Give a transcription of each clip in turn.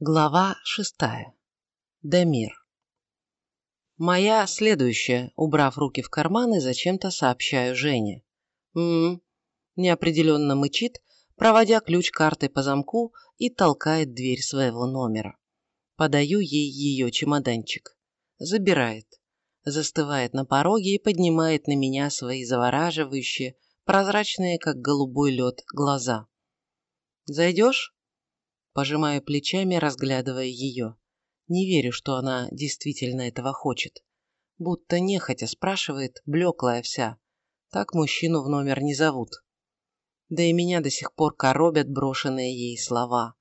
Глава шестая. Дамир. Моя следующая, убрав руки в карманы, зачем-то сообщаю Жене. «М-м-м», неопределенно мычит, проводя ключ картой по замку и толкает дверь своего номера. Подаю ей ее чемоданчик. Забирает. Застывает на пороге и поднимает на меня свои завораживающие, прозрачные, как голубой лед, глаза. «Зайдешь?» Пожимаю плечами, разглядывая ее. Не верю, что она действительно этого хочет. Будто нехотя спрашивает, блеклая вся. Так мужчину в номер не зовут. Да и меня до сих пор коробят брошенные ей слова.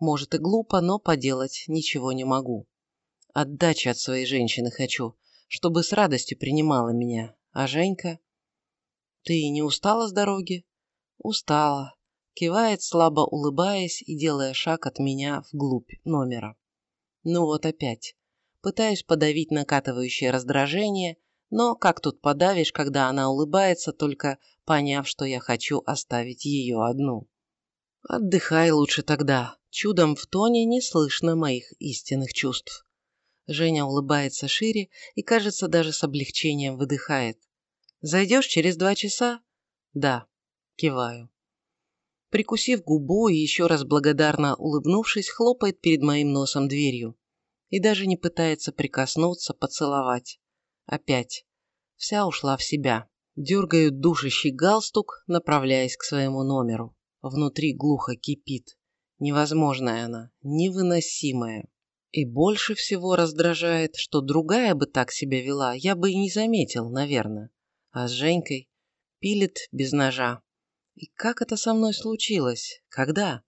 Может и глупо, но поделать ничего не могу. Отдачи от своей женщины хочу, чтобы с радостью принимала меня. А Женька? Ты не устала с дороги? Устала кивает, слабо улыбаясь и делая шаг от меня вглубь номера. Ну вот опять. Пытаюсь подавить накатывающее раздражение, но как тут подавишь, когда она улыбается, только поняв, что я хочу оставить ее одну. Отдыхай лучше тогда. Чудом в тоне не слышно моих истинных чувств. Женя улыбается шире и, кажется, даже с облегчением выдыхает. «Зайдешь через два часа?» «Да», киваю прикусив губу и еще раз благодарно улыбнувшись, хлопает перед моим носом дверью. И даже не пытается прикоснуться, поцеловать. Опять. Вся ушла в себя. Дергаю душащий галстук, направляясь к своему номеру. Внутри глухо кипит. Невозможная она, невыносимая. И больше всего раздражает, что другая бы так себя вела, я бы и не заметил, наверное. А с Женькой пилит без ножа. И как это со мной случилось? Когда?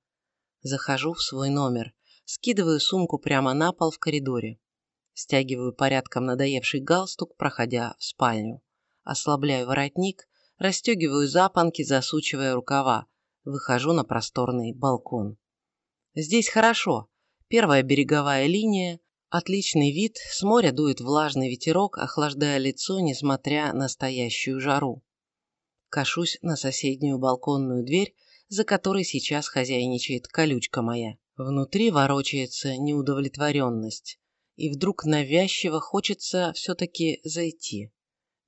Захожу в свой номер, скидываю сумку прямо на пол в коридоре. Стягиваю порядком надоевший галстук, проходя в спальню. Ослабляю воротник, расстегиваю запонки, засучивая рукава. Выхожу на просторный балкон. Здесь хорошо. Первая береговая линия, отличный вид, с моря дует влажный ветерок, охлаждая лицо, несмотря на настоящую жару. Кашусь на соседнюю балконную дверь, за которой сейчас хозяйничает колючка моя. Внутри ворочается неудовлетворенность. И вдруг навязчиво хочется все-таки зайти.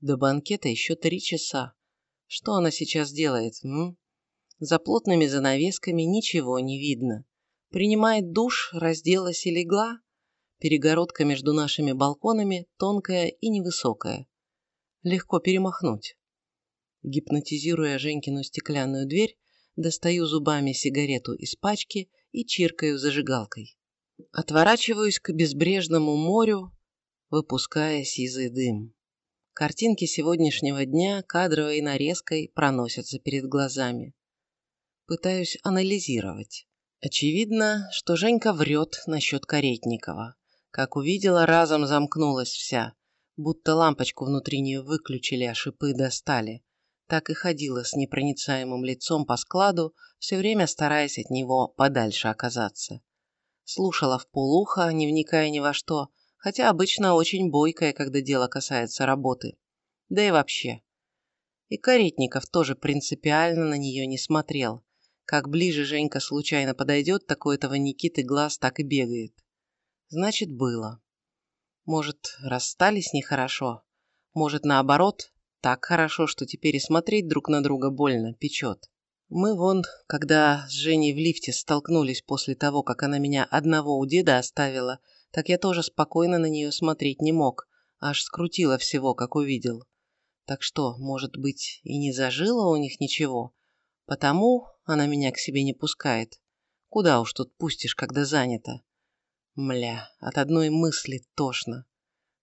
До банкета еще три часа. Что она сейчас делает, м? За плотными занавесками ничего не видно. Принимает душ, разделась и легла. Перегородка между нашими балконами тонкая и невысокая. Легко перемахнуть. Гипнотизируя Женькину стеклянную дверь, достаю зубами сигарету из пачки и чиркаю зажигалкой. Отворачиваюсь к безбрежному морю, выпуская сизый дым. Картинки сегодняшнего дня кадровой нарезкой проносятся перед глазами. Пытаюсь анализировать. Очевидно, что Женька врет насчет Каретникова. Как увидела, разом замкнулась вся, будто лампочку внутри нее выключили, а шипы достали так и ходила с непроницаемым лицом по складу, все время стараясь от него подальше оказаться. Слушала в полухо, не вникая ни во что, хотя обычно очень бойкая, когда дело касается работы. Да и вообще. И Каретников тоже принципиально на нее не смотрел. Как ближе Женька случайно подойдет, такой этого Никиты глаз так и бегает. Значит, было. Может, расстались нехорошо? Может, наоборот, так хорошо, что теперь и смотреть друг на друга больно, печет. Мы вон, когда с Женей в лифте столкнулись после того, как она меня одного у деда оставила, так я тоже спокойно на нее смотреть не мог, аж скрутила всего, как увидел. Так что, может быть, и не зажило у них ничего, потому она меня к себе не пускает. Куда уж тут пустишь, когда занято? Мля, от одной мысли тошно.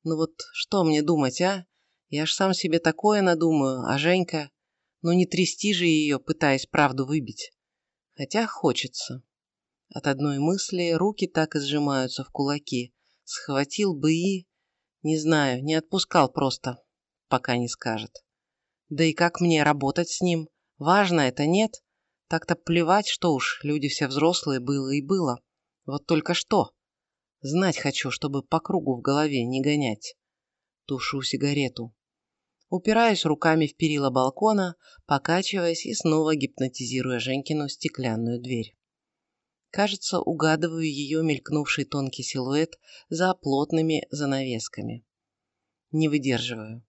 Ну вот что мне думать, а? Я ж сам себе такое надумаю, а Женька... Ну не трясти же ее, пытаясь правду выбить. Хотя хочется. От одной мысли руки так и сжимаются в кулаки. Схватил бы и... Не знаю, не отпускал просто, пока не скажет. Да и как мне работать с ним? Важно это, нет? Так-то плевать, что уж, люди все взрослые, было и было. Вот только что. Знать хочу, чтобы по кругу в голове не гонять. Тушу сигарету. Упираюсь руками в перила балкона, покачиваясь и снова гипнотизируя Женькину стеклянную дверь. Кажется, угадываю ее мелькнувший тонкий силуэт за плотными занавесками. Не выдерживаю.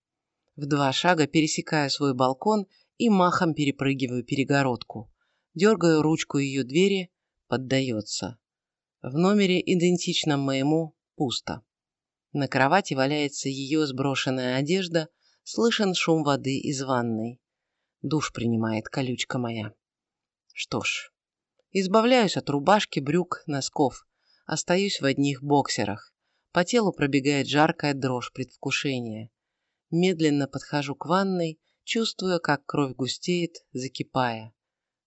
В два шага пересекаю свой балкон и махом перепрыгиваю перегородку. Дергаю ручку ее двери, поддается. В номере, идентичном моему, пусто. На кровати валяется ее сброшенная одежда, слышен шум воды из ванной. Душ принимает колючка моя. Что ж, избавляюсь от рубашки, брюк, носков. Остаюсь в одних боксерах. По телу пробегает жаркая дрожь предвкушения. Медленно подхожу к ванной, чувствуя, как кровь густеет, закипая.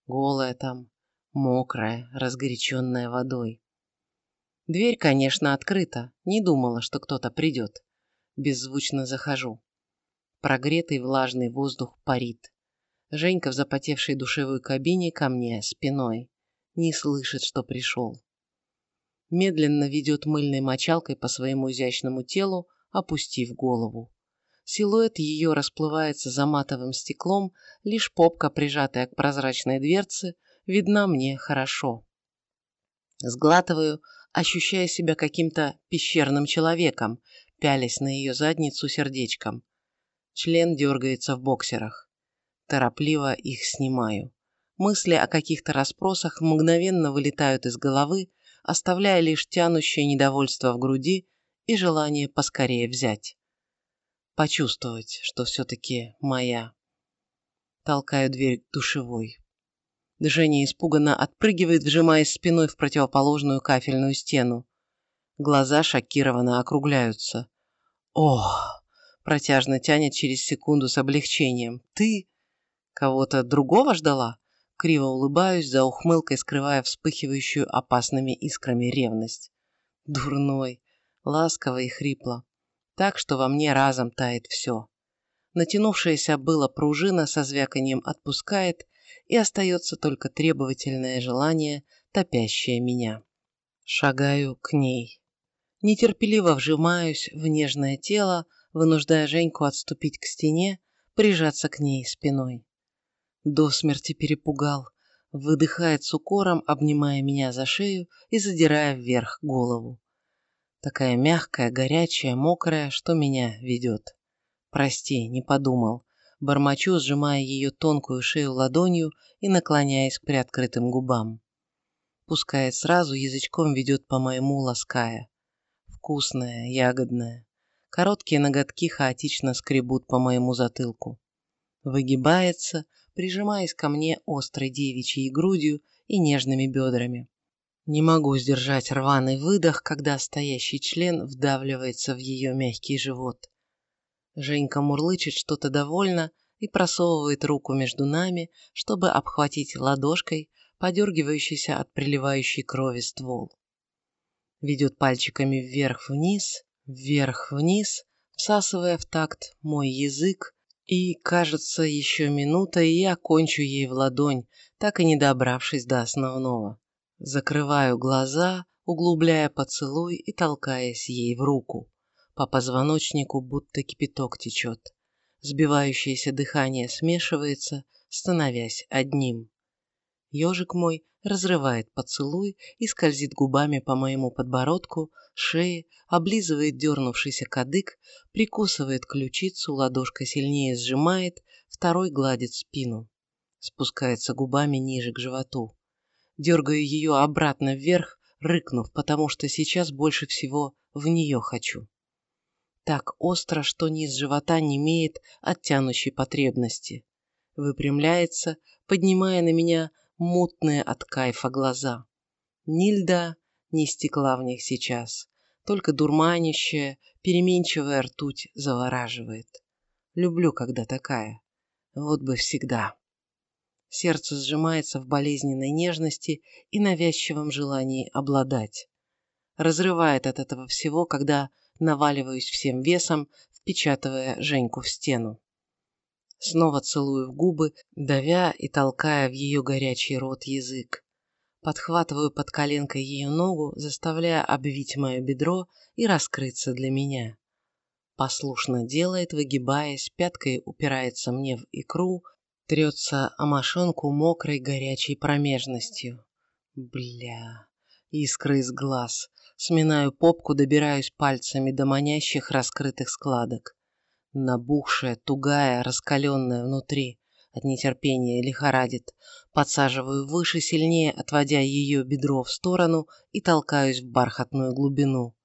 Голая там, мокрая, разгоряченная водой. Дверь, конечно, открыта, не думала, что кто-то придет. Беззвучно захожу. Прогретый влажный воздух парит. Женька в запотевшей душевой кабине ко мне спиной. Не слышит, что пришел. Медленно ведет мыльной мочалкой по своему изящному телу, опустив голову. Силуэт ее расплывается за матовым стеклом, лишь попка, прижатая к прозрачной дверце, видна мне хорошо. Сглатываю, ощущая себя каким-то пещерным человеком, пялясь на ее задницу сердечком. Член дергается в боксерах. Торопливо их снимаю. Мысли о каких-то расспросах мгновенно вылетают из головы, оставляя лишь тянущее недовольство в груди и желание поскорее взять. Почувствовать, что все-таки моя. Толкаю дверь душевой. Женя испуганно отпрыгивает, вжимаясь спиной в противоположную кафельную стену. Глаза шокированно округляются. «Ох!» – протяжно тянет через секунду с облегчением. «Ты...» Кого-то другого ждала? Криво улыбаюсь, за ухмылкой скрывая вспыхивающую опасными искрами ревность. Дурной, ласково и хрипло. Так, что во мне разом тает все. Натянувшаяся была пружина со звяканием отпускает, и остается только требовательное желание, топящее меня. Шагаю к ней. Нетерпеливо вжимаюсь в нежное тело, вынуждая Женьку отступить к стене, прижаться к ней спиной. До смерти перепугал. Выдыхает с укором, обнимая меня за шею и задирая вверх голову. Такая мягкая, горячая, мокрая, что меня ведет. Прости, не подумал. Бормочу, сжимая ее тонкую шею ладонью и наклоняясь к приоткрытым губам. Пускает сразу, язычком ведет по моему, лаская. Вкусная, ягодная. Короткие ноготки хаотично скребут по моему затылку. Выгибается, прижимаясь ко мне острой девичьей грудью и нежными бедрами. Не могу сдержать рваный выдох, когда стоящий член вдавливается в ее мягкий живот. Женька мурлычет что-то довольно и просовывает руку между нами, чтобы обхватить ладошкой подергивающийся от приливающей крови ствол. Ведет пальчиками вверх-вниз, вверх-вниз, всасывая в такт мой язык, и, кажется, еще минута, и я кончу ей в ладонь, так и не добравшись до основного. Закрываю глаза, углубляя поцелуй и толкаясь ей в руку. По позвоночнику будто кипяток течет. Сбивающееся дыхание смешивается, становясь одним. Ежик мой разрывает поцелуй и скользит губами по моему подбородку, шее, облизывает дернувшийся кадык, прикусывает ключицу, ладошка сильнее сжимает, второй гладит спину. Спускается губами ниже к животу. Дергаю ее обратно вверх, рыкнув, потому что сейчас больше всего в нее хочу. Так остро, что низ живота не имеет тянущей потребности. Выпрямляется, поднимая на меня мутные от кайфа глаза. Ни льда, ни стекла в них сейчас. Только дурманящая, переменчивая ртуть завораживает. Люблю, когда такая. Вот бы всегда. Сердце сжимается в болезненной нежности и навязчивом желании обладать. Разрывает от этого всего, когда наваливаюсь всем весом, впечатывая Женьку в стену. Снова целую в губы, давя и толкая в ее горячий рот язык. Подхватываю под коленкой ее ногу, заставляя обвить мое бедро и раскрыться для меня. Послушно делает, выгибаясь, пяткой упирается мне в икру, трется о мошонку мокрой горячей промежностью. Бля, Искры из глаз. Сминаю попку, добираюсь пальцами до манящих раскрытых складок. Набухшая, тугая, раскаленная внутри. От нетерпения лихорадит. Подсаживаю выше, сильнее, отводя ее бедро в сторону и толкаюсь в бархатную глубину.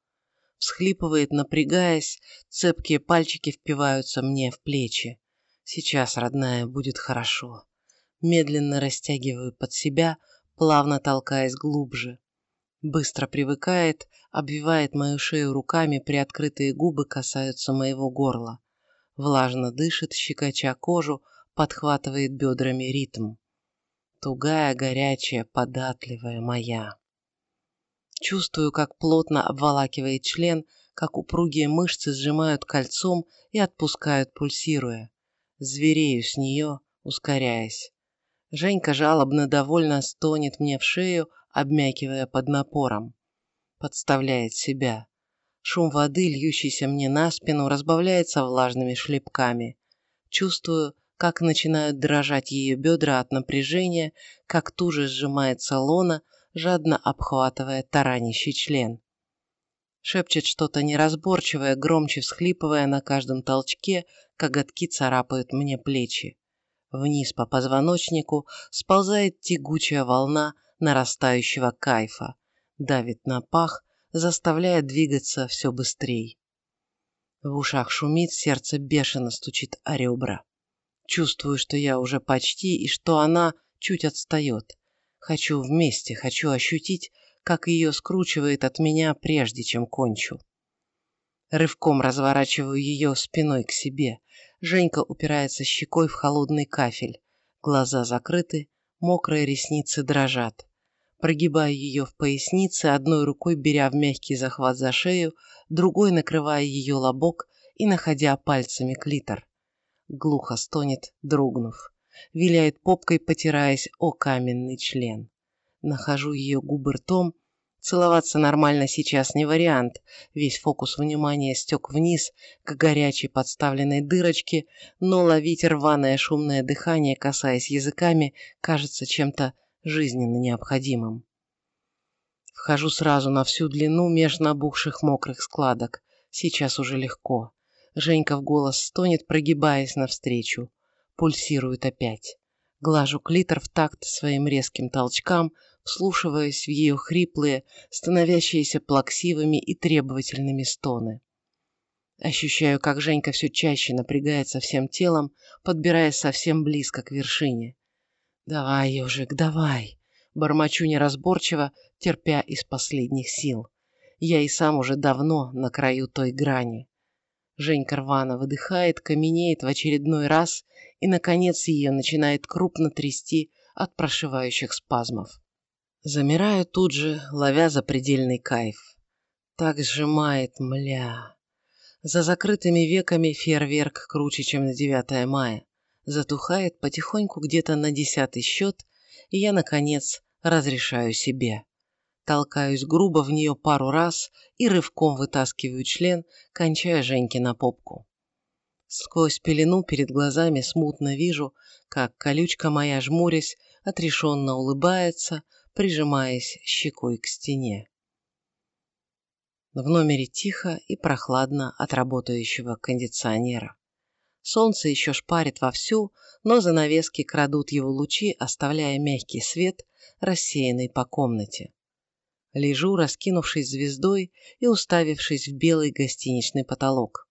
Всхлипывает, напрягаясь, цепкие пальчики впиваются мне в плечи. Сейчас, родная, будет хорошо. Медленно растягиваю под себя, плавно толкаясь глубже. Быстро привыкает, обвивает мою шею руками, приоткрытые губы касаются моего горла. Влажно дышит, щекоча кожу, подхватывает бедрами ритм. Тугая, горячая, податливая моя. Чувствую, как плотно обволакивает член, как упругие мышцы сжимают кольцом и отпускают, пульсируя. Зверею с нее, ускоряясь. Женька жалобно довольно стонет мне в шею, обмякивая под напором. Подставляет себя. Шум воды, льющийся мне на спину, разбавляется влажными шлепками. Чувствую, как начинают дрожать ее бедра от напряжения, как туже сжимается лона, жадно обхватывая таранящий член. Шепчет что-то неразборчивое, громче всхлипывая на каждом толчке, коготки царапают мне плечи. Вниз по позвоночнику сползает тягучая волна нарастающего кайфа, давит на пах, заставляя двигаться все быстрее. В ушах шумит, сердце бешено стучит о ребра. Чувствую, что я уже почти и что она чуть отстает. Хочу вместе, хочу ощутить, как ее скручивает от меня, прежде чем кончу. Рывком разворачиваю ее спиной к себе. Женька упирается щекой в холодный кафель. Глаза закрыты, мокрые ресницы дрожат. Прогибаю ее в пояснице, одной рукой беря в мягкий захват за шею, другой накрывая ее лобок и находя пальцами клитор. Глухо стонет, дрогнув. Виляет попкой, потираясь о каменный член. Нахожу ее губы ртом, Целоваться нормально сейчас не вариант. Весь фокус внимания стек вниз, к горячей подставленной дырочке, но ловить рваное шумное дыхание, касаясь языками, кажется чем-то жизненно необходимым. Вхожу сразу на всю длину меж набухших мокрых складок. Сейчас уже легко. Женька в голос стонет, прогибаясь навстречу. Пульсирует опять. Глажу клитор в такт своим резким толчкам, вслушиваясь в ее хриплые, становящиеся плаксивыми и требовательными стоны. Ощущаю, как Женька все чаще напрягается всем телом, подбираясь совсем близко к вершине. «Давай, ежик, давай!» Бормочу неразборчиво, терпя из последних сил. Я и сам уже давно на краю той грани. Женька рвано выдыхает, каменеет в очередной раз и, наконец, ее начинает крупно трясти от прошивающих спазмов. Замираю тут же, ловя запредельный кайф. Так сжимает, мля. За закрытыми веками фейерверк круче, чем на 9 мая. Затухает потихоньку где-то на десятый счет, и я, наконец, разрешаю себе. Толкаюсь грубо в нее пару раз и рывком вытаскиваю член, кончая Женьки на попку. Сквозь пелену перед глазами смутно вижу, как колючка моя, жмурясь, отрешенно улыбается, прижимаясь щекой к стене. В номере тихо и прохладно от работающего кондиционера. Солнце еще шпарит вовсю, но занавески крадут его лучи, оставляя мягкий свет, рассеянный по комнате. Лежу, раскинувшись звездой и уставившись в белый гостиничный потолок.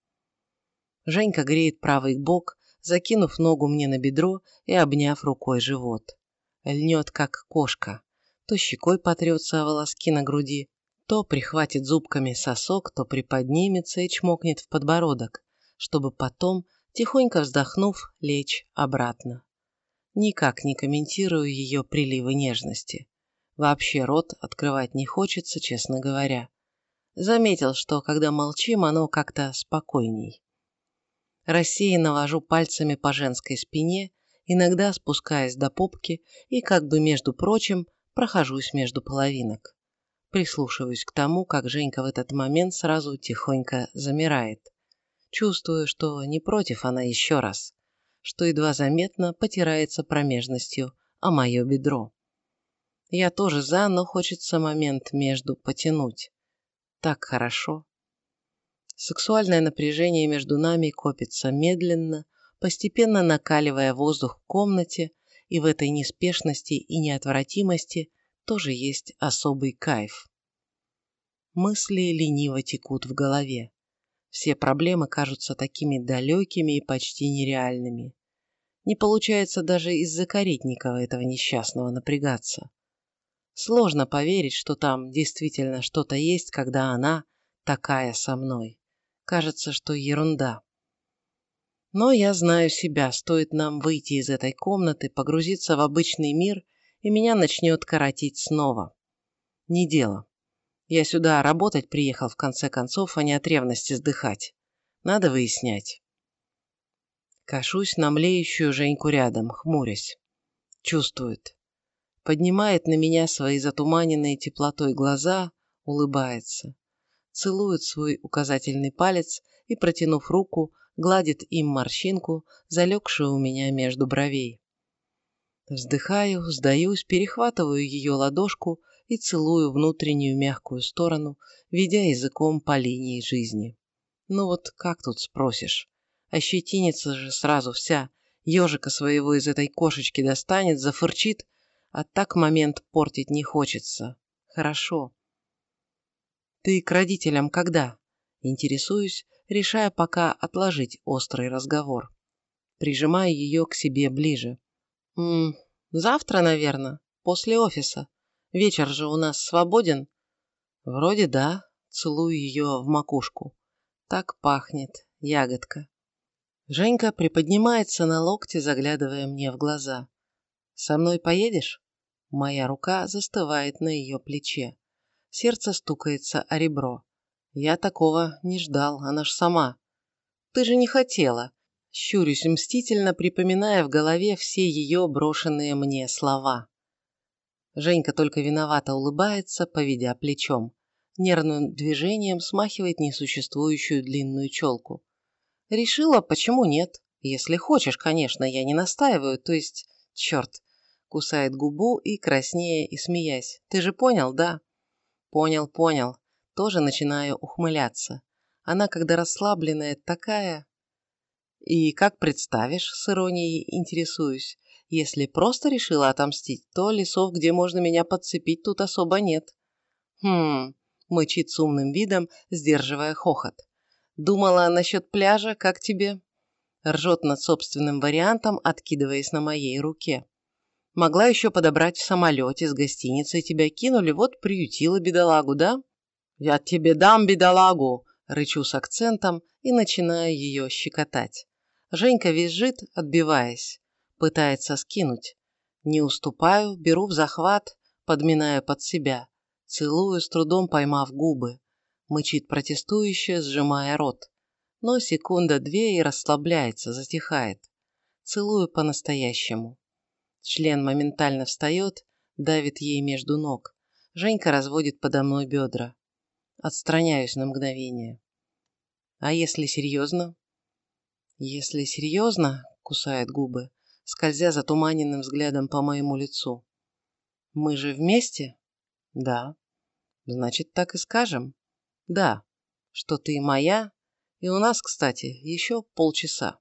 Женька греет правый бок, закинув ногу мне на бедро и обняв рукой живот. Льнет, как кошка, то щекой потрется о волоски на груди, то прихватит зубками сосок, то приподнимется и чмокнет в подбородок, чтобы потом, тихонько вздохнув, лечь обратно. Никак не комментирую ее приливы нежности. Вообще рот открывать не хочется, честно говоря. Заметил, что когда молчим, оно как-то спокойней. Рассеянно вожу пальцами по женской спине, иногда спускаясь до попки и, как бы между прочим, прохожусь между половинок. Прислушиваюсь к тому, как Женька в этот момент сразу тихонько замирает. Чувствую, что не против она еще раз, что едва заметно потирается промежностью о мое бедро. Я тоже за, но хочется момент между потянуть. Так хорошо. Сексуальное напряжение между нами копится медленно, постепенно накаливая воздух в комнате, и в этой неспешности и неотвратимости тоже есть особый кайф. Мысли лениво текут в голове. Все проблемы кажутся такими далекими и почти нереальными. Не получается даже из-за Каретникова этого несчастного напрягаться. Сложно поверить, что там действительно что-то есть, когда она такая со мной. Кажется, что ерунда. Но я знаю себя, стоит нам выйти из этой комнаты, погрузиться в обычный мир, и меня начнет коротить снова. Не дело. Я сюда работать приехал в конце концов, а не от ревности сдыхать. Надо выяснять. Кашусь на млеющую Женьку рядом, хмурясь. Чувствует. Поднимает на меня свои затуманенные теплотой глаза, улыбается. Целует свой указательный палец и, протянув руку, гладит им морщинку, залегшую у меня между бровей. Вздыхаю, сдаюсь, перехватываю ее ладошку и целую внутреннюю мягкую сторону, ведя языком по линии жизни. Ну вот как тут спросишь? Ощетинится же сразу вся, ежика своего из этой кошечки достанет, зафырчит, а так момент портить не хочется. Хорошо. Ты к родителям когда? Интересуюсь, решая пока отложить острый разговор. Прижимаю ее к себе ближе. «М -м, завтра, наверное, после офиса. Вечер же у нас свободен?» «Вроде да», целую ее в макушку. «Так пахнет, ягодка». Женька приподнимается на локте, заглядывая мне в глаза. «Со мной поедешь?» Моя рука застывает на ее плече. Сердце стукается о ребро. Я такого не ждал, она ж сама. «Ты же не хотела!» Щурюсь мстительно, припоминая в голове все ее брошенные мне слова. Женька только виновато улыбается, поведя плечом. Нервным движением смахивает несуществующую длинную челку. Решила, почему нет? Если хочешь, конечно, я не настаиваю, то есть... Черт. Кусает губу и, краснея и смеясь. Ты же понял, да? Понял, понял. Тоже начинаю ухмыляться. Она, когда расслабленная, такая... И как представишь, с иронией интересуюсь. Если просто решила отомстить, то лесов, где можно меня подцепить, тут особо нет. Хм, мычит с умным видом, сдерживая хохот. Думала насчет пляжа, как тебе? Ржет над собственным вариантом, откидываясь на моей руке. Могла еще подобрать в самолете с гостиницей, тебя кинули, вот приютила бедолагу, да? Я тебе дам бедолагу, рычу с акцентом и начинаю ее щекотать. Женька визжит, отбиваясь. Пытается скинуть. Не уступаю, беру в захват, подминая под себя. Целую, с трудом поймав губы. Мычит протестующе, сжимая рот. Но секунда-две и расслабляется, затихает. Целую по-настоящему. Член моментально встает, давит ей между ног. Женька разводит подо мной бедра. Отстраняюсь на мгновение. А если серьезно? Если серьезно, кусает губы, скользя затуманенным взглядом по моему лицу. Мы же вместе? Да. Значит, так и скажем. Да, что ты моя, и у нас, кстати, еще полчаса.